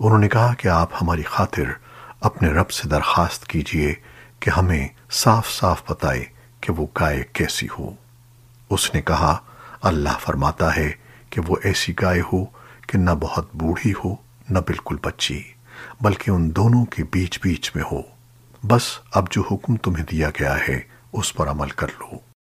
انہوں نے کہا کہ آپ ہماری خاطر اپنے رب سے درخواست کیجیے کہ ہمیں صاف صاف بتائے کہ وہ گائے کیسی ہو۔ اس نے کہا، اللہ فرماتا ہے کہ وہ ایسی گائے ہو کہ نہ بہت بوڑھی ہو، نہ بالکل بچی، بلکہ ان دونوں کے بیچ بیچ میں ہو۔ بس اب جو حکم تمہیں دیا گیا ہے، اس پر عمل کر لو۔